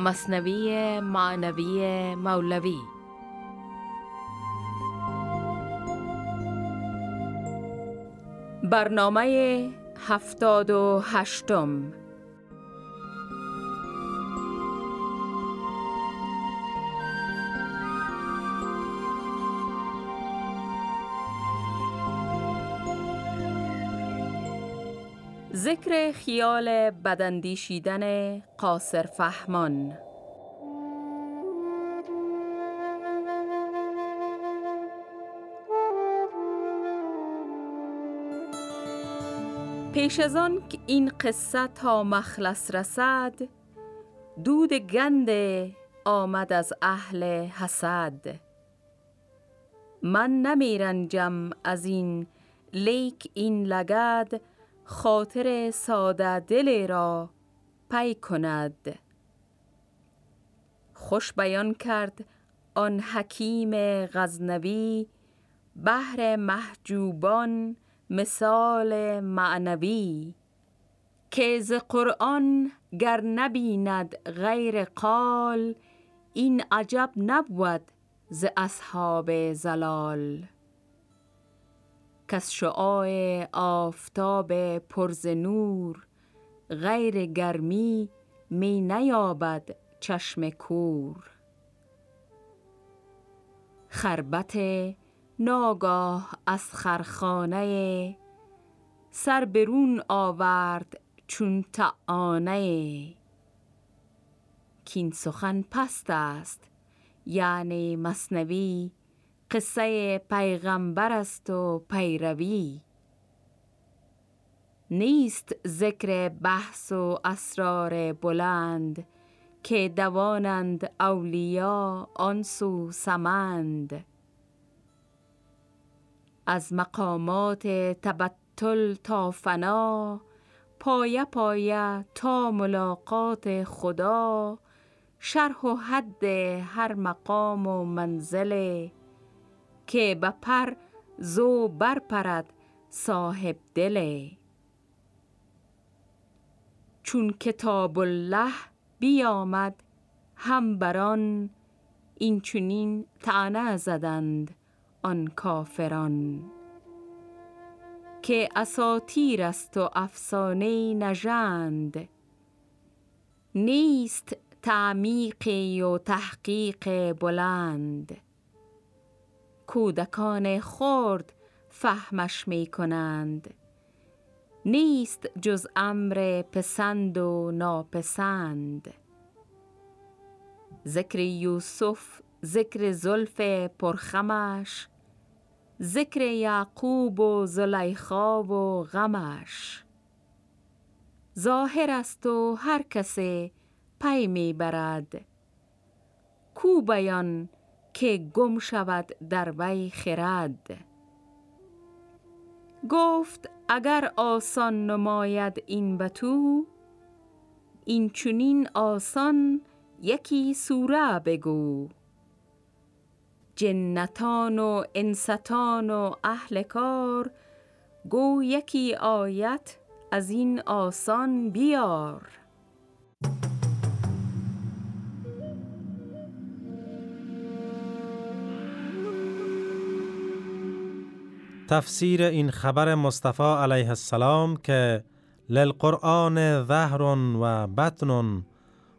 مصنوی معنوی مولوی. برنامه هفتاد و هشتم. ذکر خیال بدندیشیدن قاصر فهمان. پیش از آن که این قصه تا مخلص رسد دود گند آمد از اهل حسد. من نمیرنجم از این لیک این لگد خاطر ساده دل را پی کند. خوش بیان کرد آن حکیم غزنوی بهر محجوبان مثال معنوی که ز قرآن گر نبیند غیر قال این عجب نبود ز اصحاب زلال. کس شعاع آفتاب پرز نور غیر گرمی می نیابد چشم کور. خربت ناگاه از خرخانه سر برون آورد چون تعانه کین سخن پست است یعنی مصنوی قصه پیغمبر است و پیروی. نیست ذکر بحث و اسرار بلند که دوانند اولیا آنسو سمند. از مقامات تبتل تا فنا پایه پایه تا ملاقات خدا شرح و حد هر مقام و منزله که به پر زو برپرد صاحب دله چون کتاب الله بیامد هم بران این چونین تعنه زدند آن کافران. که اساتیر است و افسانه نژند نیست تعمیقی و تحقیق بلند. کودکان خرد فهمش می کنند. نیست جز امر پسند و ناپسند. ذکر یوسف ذکر زلف پرخمش ذکر یعقوب و زلیخا و غمش. ظاهر است و هر کسی پی می برد. کو بیان که گم شود در وی خرد. گفت اگر آسان نماید این بتو این چونین آسان یکی سوره بگو. جنتان و انستان و اهل کار گو یکی آیت از این آسان بیار. تفسیر این خبر مصطفی علیه السلام که للقرآن ظهر و بطن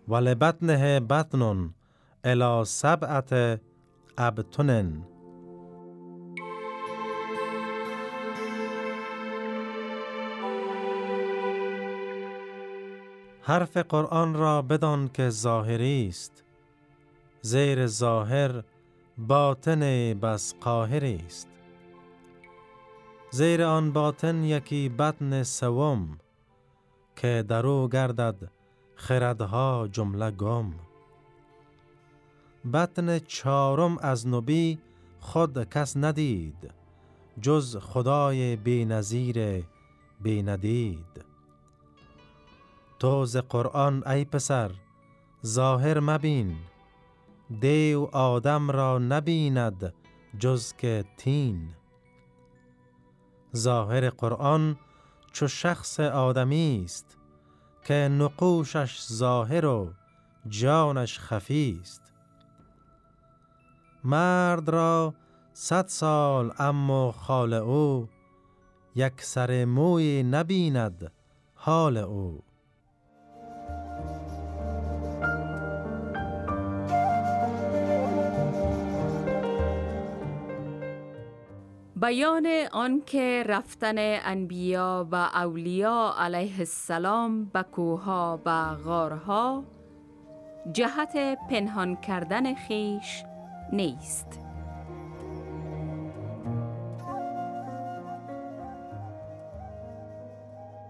و لبطنه بطن الى سبعت ابتنن حرف قرآن را بدان که ظاهری است. زیر ظاهر باطن بس قاهری است. زیر آن باطن یکی بطن سوم که درو گردد خردها جمله گم. بطن چارم از نبی خود کس ندید جز خدای بی نظیر بی ندید تو ز قرآن ای پسر ظاهر مبین دیو آدم را نبیند جز که تین. ظاهر قرآن چو شخص آدمی است که نقوشش ظاهر و جانش خفیست مرد را صد سال اما خال او یک سر موی نبیند حال او. بیان آنکه رفتن انبیا و اولیا علیه السلام به کوها و غارها جهت پنهان کردن خیش نیست.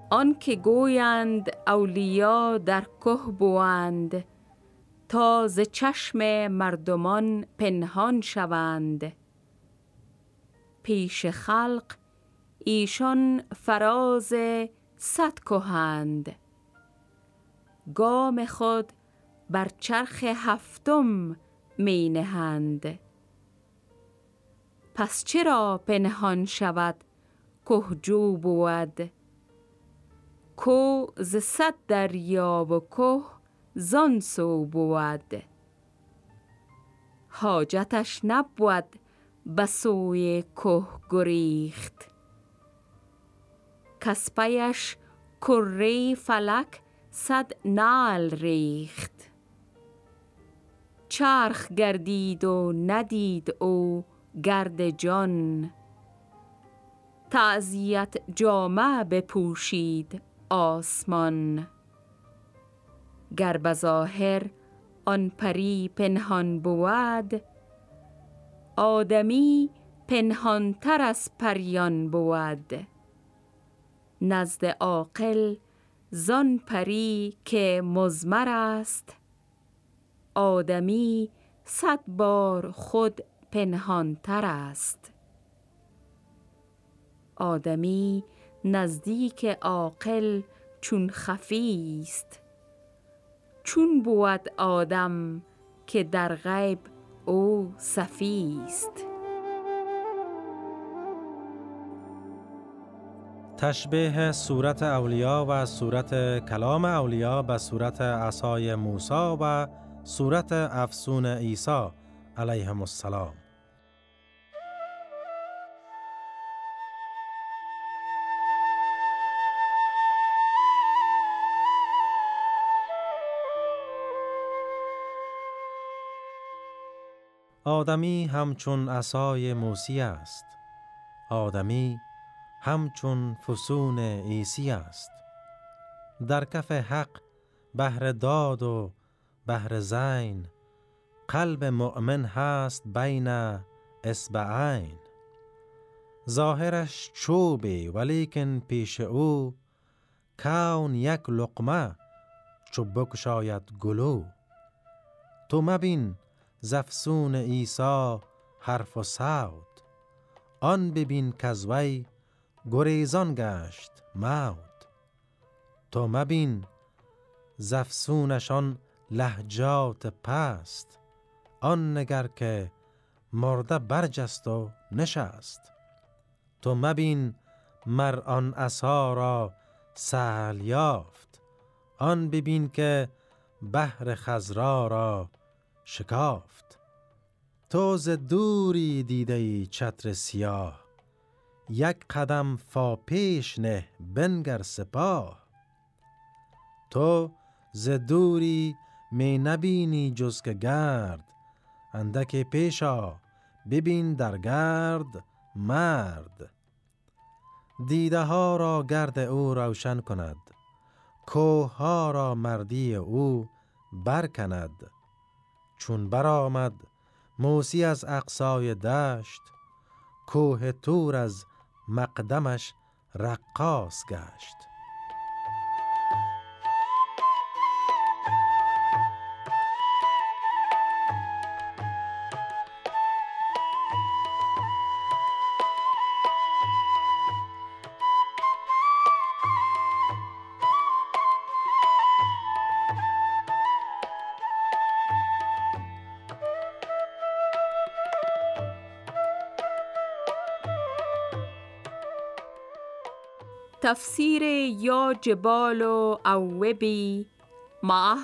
آن که گویند اولیا در که بوند تا ز چشم مردمان پنهان شوند. پیش خلق ایشان فراز صد کهند. گام خود بر چرخ هفتم می نهند. پس چرا پنهان شود کهجو بود؟ کو ز صد دریا و که زان سو بود. حاجتش نبود به سوی که گریخت. کسپیش کره فلک صد نال ریخت. چرخ گردید و ندید او گرد جان. تعذیت جامه بپوشید آسمان. گر بظاهر آن پری پنهان بود آدمی پنهانتر از پریان بود. نزد عاقل زان پری که مزمر است. آدمی صد بار خود پنهانتر است. آدمی نزدیک عاقل چون خفی است. چون بود آدم که در غیب او صفی است تشبیه صورت اولیا و صورت کلام اولیا به صورت عصای موسی و صورت افسون عیسی علیهم السلام. آدمی همچون عصای موسی است. آدمی همچون فسون عیسی است. در کف حق بهر داد و بهر زین قلب مؤمن هست بین اسبعین ظاهرش چوبی ولیکن پیش او کون یک لقمه چو بکشاید گلو. تو مبین زفسون عیسی حرف و صوت. آن ببین کزوی گریزان گشت موت. تو مبین زفسونشان لهجات پست. آن نگر که مرده برجست و نشست. تو مبین مر آن عصا را سهل یافت. آن ببین که بحر خزرا را شکافت. تو ز دوری دیده چتر سیاه. یک قدم فا پیش نه بنگر سپاه. تو ز دوری می نبینی جز که گرد. اندک پیشا ببین در گرد مرد. دیده ها را گرد او روشن کند. کوه ها را مردی او برکند. چون برآمد موسی از اقصای دشت کوه تور از مقدمش رقاص گشت. تفسیر یا جبال و اوبی معه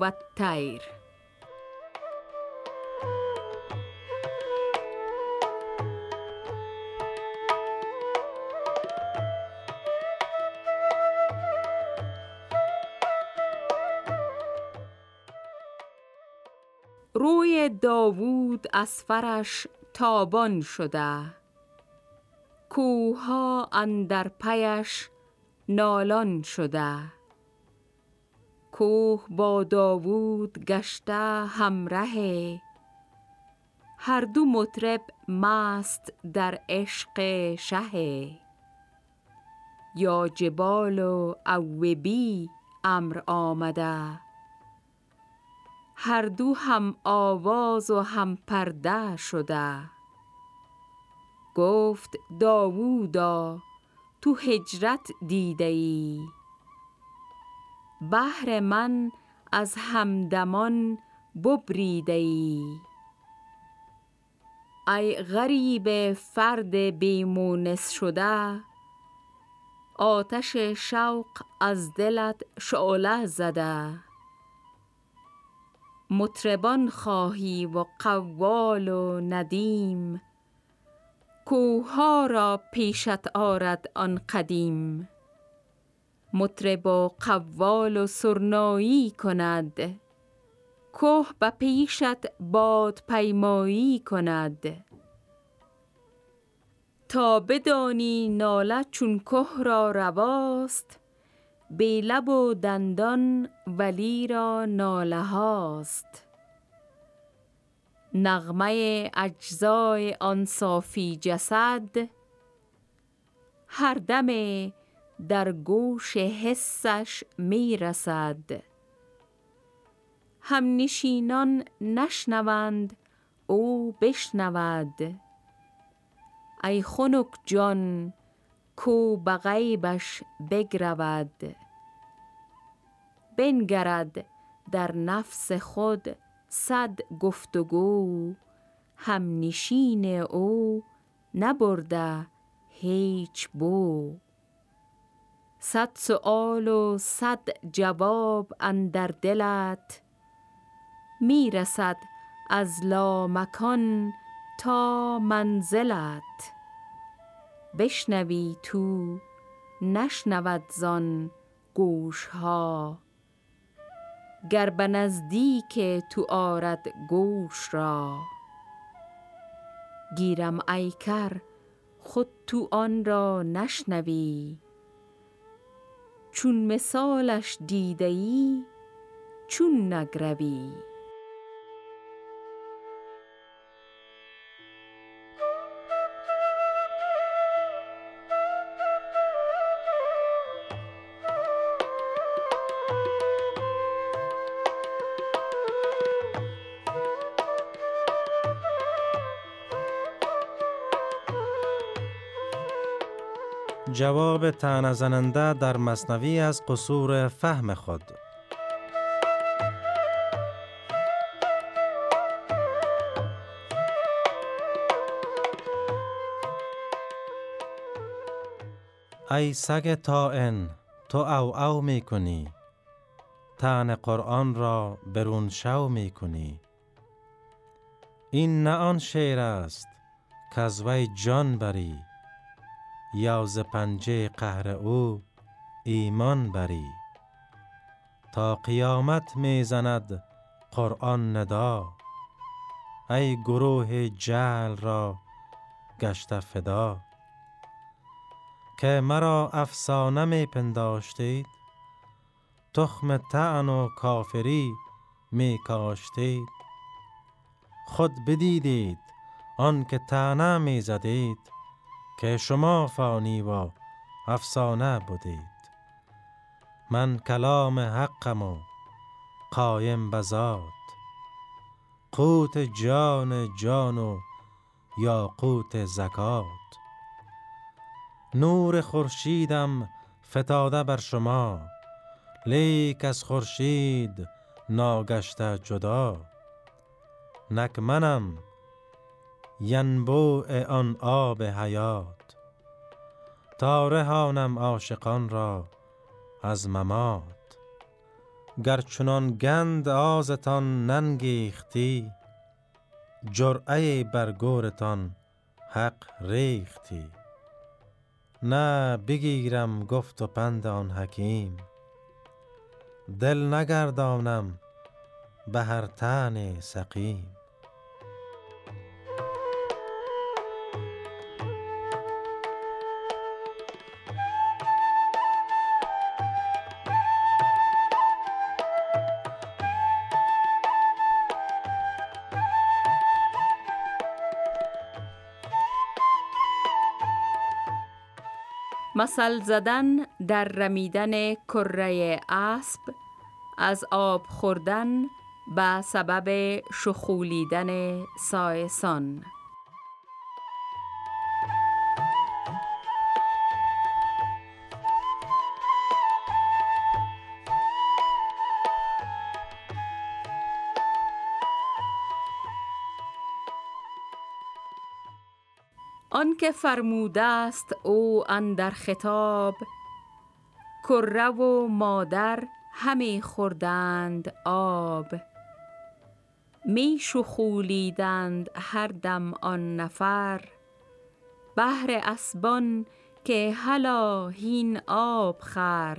و الطیر. روی داوود از فرش تابان شده. کوها اندر پیش نالان شده. کوه با داوود گشته همره هر دو مطرب مست در عشق شه. یا جبال و اوبی امر آمده. هر دو هم آواز و هم پرده شده. گفت داوودا تو هجرت دیده ای. بهر من از همدمان ببریده ای. ای غریب فرد بیمونس شده آتش شوق از دلت شعله زده. مطربان خواهی و قوال و ندیم کوها را پیشت آرد آن قدیم. مطرب و قوال و سرنایی کند. که به پیشت باد پیمایی کند. تا بدانی ناله چون که را رواست بی لب و دندان ولی را ناله هاست. نغمه اجزای آن صافی جسد هر دم در گوش حسش می رسد هم نشینان نشنوند او بشنود. ای خنک جان کو به غیبش بگرود. بنگرد در نفس خود صد گفتگو هم نشین او نبرده هیچ بو. صد سؤال و صد جواب اندر دلت می رسد از لامکان تا منزلت. بشنوی تو نشنود زان گوشها. گر به نزدیک تو آرد گوش را. گیرم ای کر خود تو آن را نشنوی. چون مثالش دیده ای چون نگروی. جواب تنزننده در مصنوی از قصور فهم خود. ای سگ تائن تو او او می کنی تن قرآن را برون شو می کنی این نه آن شعر است که از وی جان بری. یا ز پنجه قهر او ایمان بری. تا قیامت می‌زند قرآن ندا. ای گروه جهل را گشته فدا. که مرا افسانه می پنداشتید تخم تعن و کافری می کاشتید. خود بدیدید آن که تنه می زدید. که شما فانی و افسانه بودید. من کلام حقم و قایم بزاد قوت جان جان و یا قوت زکات. نور خورشیدم فتاده بر شما. لیک از خورشید ناگشته جدا. نک منم ینبوع آن آب حیات. تا رهانم عاشقان را از ممات. گر چنان گند آزتان ننگیختی جرعه بر گورتان حق ریختی. نه بگیرم گفت و پند آن حکیم. دل نگردانم به هر تن سقیم. مثل زدن در رمیدن کره اسب از آب خوردن به سبب شخولیدن سایسان آنکه فرموده است او اندر خطاب کره و مادر همی خوردند آب. می شخولیدند هر دم آن نفر بهر اسبان که هلا هین آب خر.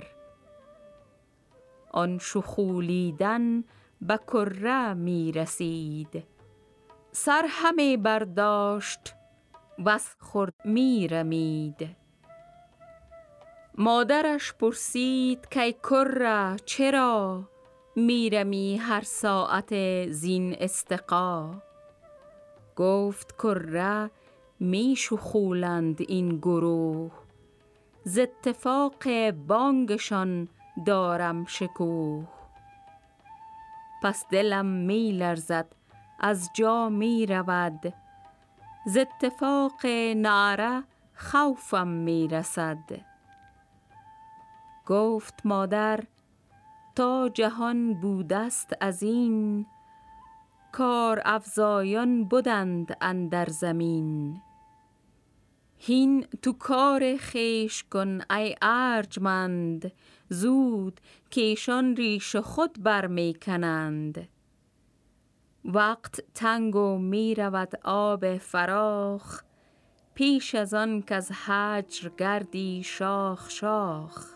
آن شخولیدن به کره می رسید سر همی برداشت بس خورد می رمید. مادرش پرسید که کره چرا میرمی هر ساعت زین استقا؟ گفت کره می شخولند این گروه. ز اتفاق بانگشان دارم شکوه. پس دلم می لرزد از جا می رود. ز اتفاق نعره خوفم می رسد گفت مادر تا جهان بودست از این کار افزایان بودند اندر زمین. هین تو کار خیش کن ای ارجمند زود که ایشان ریش خود بر می کنند وقت تنگ و می رود آب فراخ پیش از آن که از حجر گردی شاخ شاخ.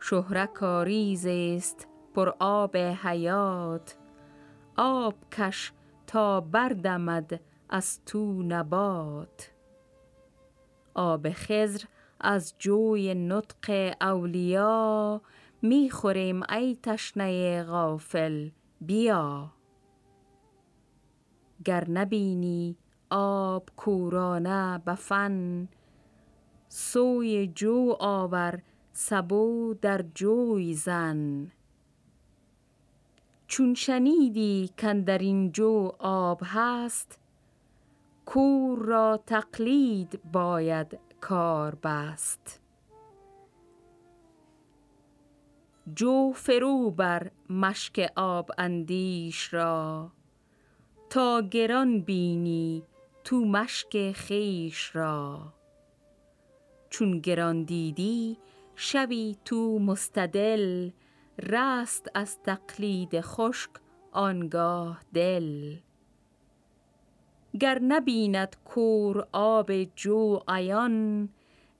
شهره کاریز است پر آب حیات آب کش تا بردمد از تو نبات. آب خزر از جوی نطق اولیا می خوریم ای تشنه غافل بیا. گر نبینی آب کورانه بفن سوی جو آور سبو در جوی زن. چون شنیدی در این جو آب هست کور را تقلید باید کار بست. جو فرو بر مشک آب اندیش را. تا گران بینی تو مشک خیش را. چون گران دیدی شوی تو مستدل رست از تقلید خشک آنگاه دل. گر نبیند کور آب جو عیان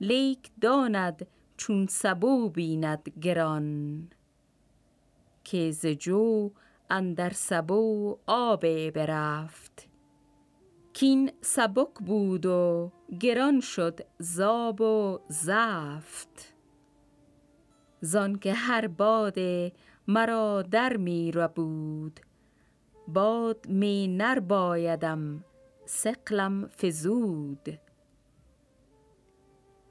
لیک داند چون سبو بیند گران. که ز جو اندر سبو آب برفت. کین سبک بود و گران شد زاب و زفت. زان که هر باد مرا در می بود باد می نر بایدم سقلم فزود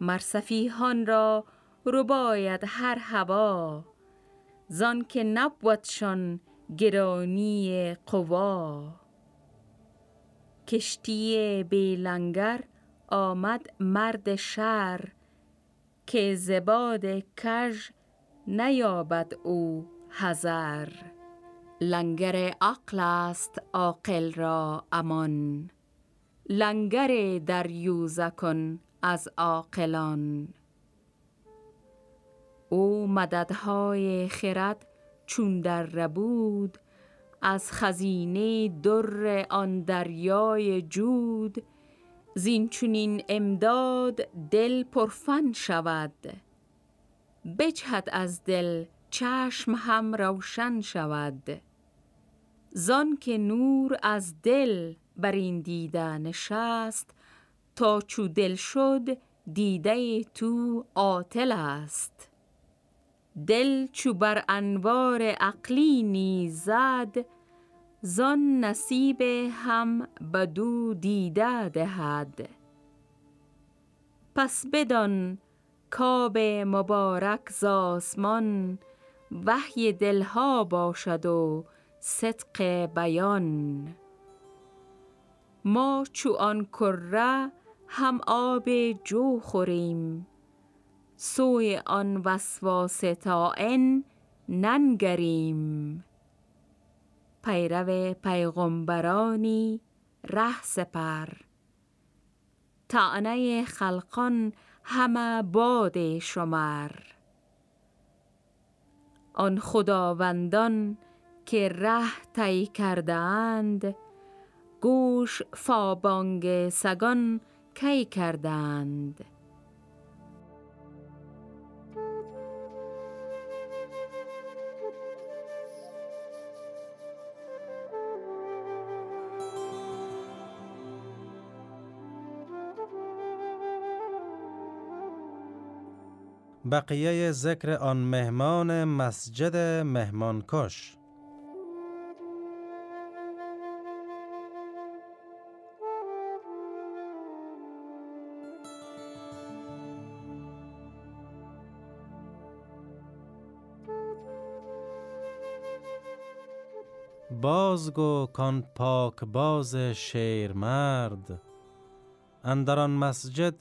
مرسفیهان را رباید هر هوا. زان که نبودشان گرانی قوا. کشتی بیلنگر آمد مرد شر که زباد کژ نیابد او هزر لنگر عقل است عاقل را امان. لنگر دریوزه کن از عاقلان. او مددهای خرد چون در ربود از خزینه در آن دریای جود زین چونین امداد دل پرفن شود. بجهد از دل چشم هم روشن شود. زان که نور از دل بر این دیده نشست تا چو دل شد دیده تو عاطل است. دل چو بر انوار عقلی نیز زد زان نصیب هم بدو دیده دهد. پس بدان کاب مبارک ز آسمان وحی دلها باشد و صدق بیان. ما چو آن کره هم آب جو خوریم سوی آن وسواسه طاعن ننگریم. پیرو پیغمبرانی ره سپر. طعنه خلقان همه باد شمر. آن خداوندان که ره طی کردند گوش فابانگ سگان کی کردند بقیه ذکر آن مهمان مسجد مهمانکش. بازگو کان پاک باز شیر مرد اندر آن مسجد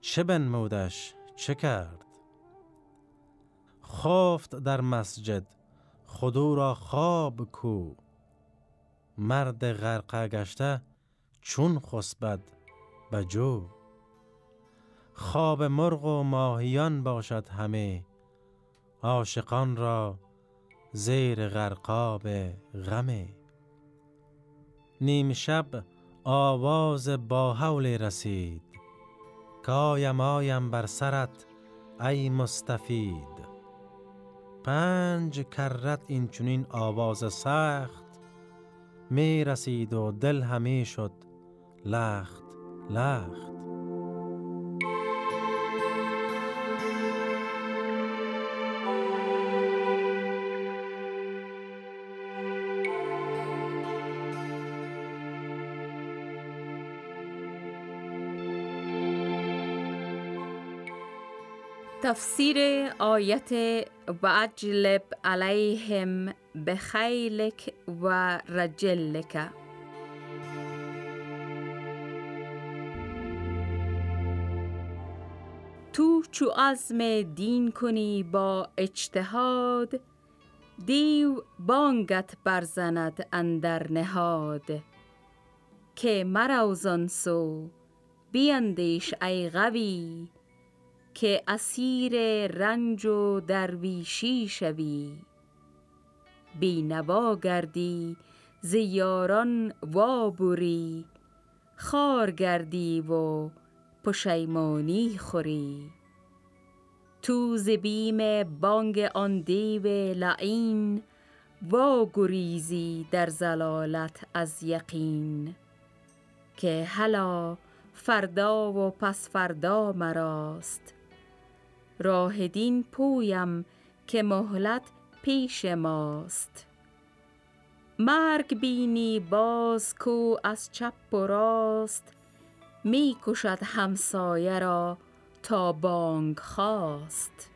چه بنمودش چه کرد؟ خفت در مسجد خودو را خواب کو. مرد غرقه گشته چون خسبد بجو خواب مرغ و ماهیان باشد همه عاشقان را زیر غرقاب غمه. نیم شب آواز با حول رسید کایم آیم بر سرت ای مستفید پنج کرت این چونین آواز سخت می رسید و دل همی شد لخت لخت. تفسیر آیت و اجلب علیهم بخیلک و رجلک. تو چو عزم دین کنی با اجتهاد دیو بانگت برزند اندر نهاد. که مروزان سو بیندیش ای غوی که اسیر رنج و درویشی شوی. بینوا گردی ز یاران وابری خوار گردی و پشیمانی خوری. تو ز بیم بانگ آن دیو لعین وا گریزی در زلالت از یقین. که هلا فردا و پس فردا مراست. راه دین پویم که مهلت پیش ماست. مرگ بینی باز کو از چپ و راست می کشد همسایه را تا بانگ خواست.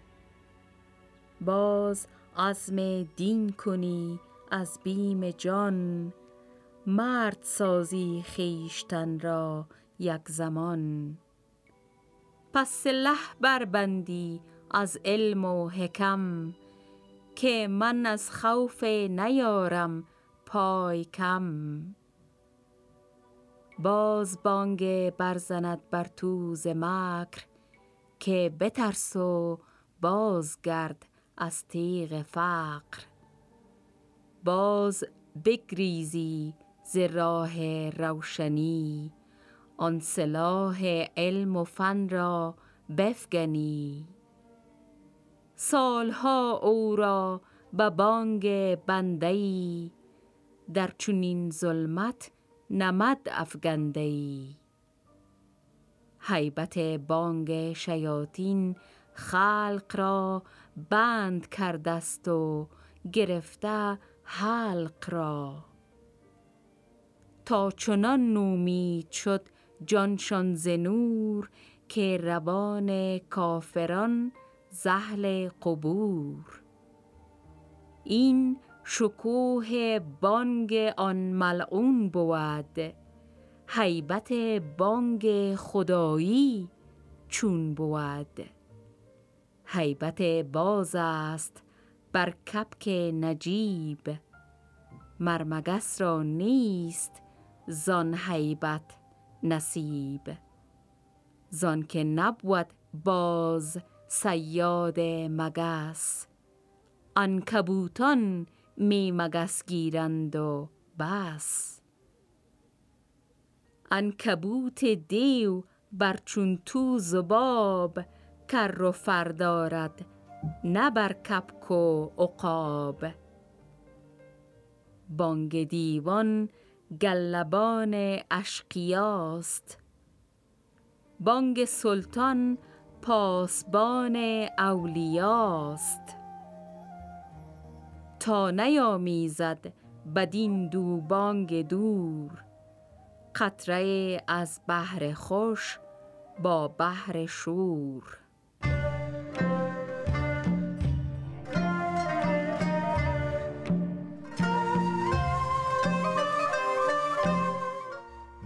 باز عزم دین کنی از بیم جان مرد سازی خویشتن را یک زمان. پس سلح بربندی از علم و حکم که من از خوف نیارم پای کم. باز بانگ برزند بر تو ز مکر که بترس و بازگرد از تیغ فقر. باز بگریزی ز راه روشنی آن سلاح علم و فن را بفگنی. سالها او را به بانگ بندهی در چنین ظلمت نمد افگندهی حیبت بانگ شیاطین خلق را بند کردست و گرفته حلق را. تا چنان نومید شد جانشان ز نور که روان کافران زهل قبور. این شکوه بانگ آن ملعون بود هیبت بانگ خدایی چون بود. هیبت باز است بر کپک نجیب مرمگس را نیست زان هیبت. نصیب. زان که نبود باز سیاد مگس. انکبوتان می مگس گیرند و بس. انکبوت دیو بر چون تو زباب کر و فر دارد نه بر کپک و عقاب. بانگ دیوان گلبان اشقیاست. بانگ سلطان پاسبان اولیاست. تا نیامیزد بدین دو بانگ دور قطره از بحر خوش با بحر شور.